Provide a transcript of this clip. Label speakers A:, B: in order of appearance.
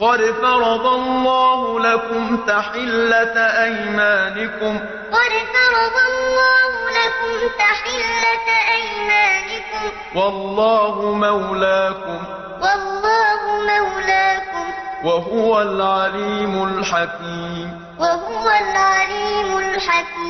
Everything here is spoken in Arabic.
A: قد فرض الله لكم تحلة أيمانكم
B: قد فرض الله لكم تحلة أيمانكم
A: والله مولاكم
B: والله مولاكم
A: وهو العليم الحكيم
B: وهو العليم الحكيم